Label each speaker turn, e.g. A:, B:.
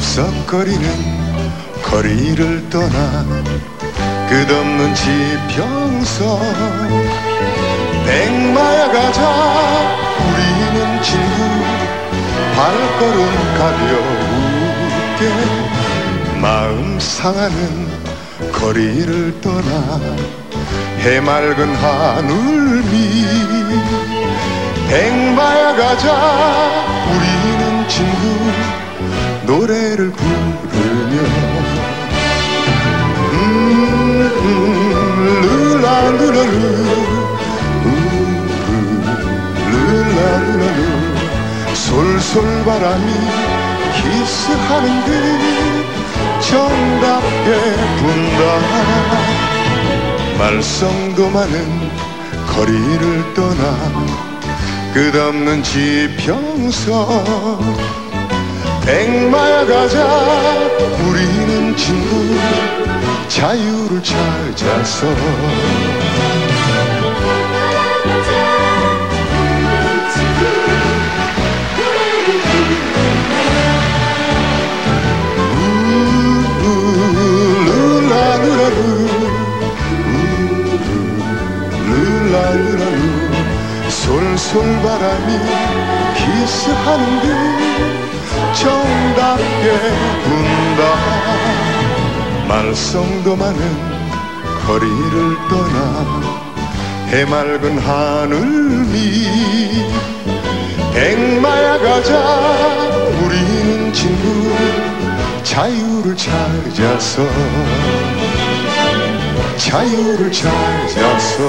A: 들썩거리는 거리를 떠나 끝없는 지평선. 백마야 가자 우리는 친구 발걸음 가벼우게 마음 상하는 거리를 떠나 해맑은 하늘 미. 백마야 가자 노래를 부르며 음, 룰라루라루 솔솔 바람이 키스하는 듯 정답게 분다 말썽도 많은 거리를 떠나 끝없는 지평선 백마야 가자 우리는 친구 자유를 찾아서. 솔솔바람이 키스하는 듯 말썽도 많은 거리를 떠나 해맑은 하늘 위 백마야 가자. 우리는 친구 자유를 찾아서 자유를 찾아서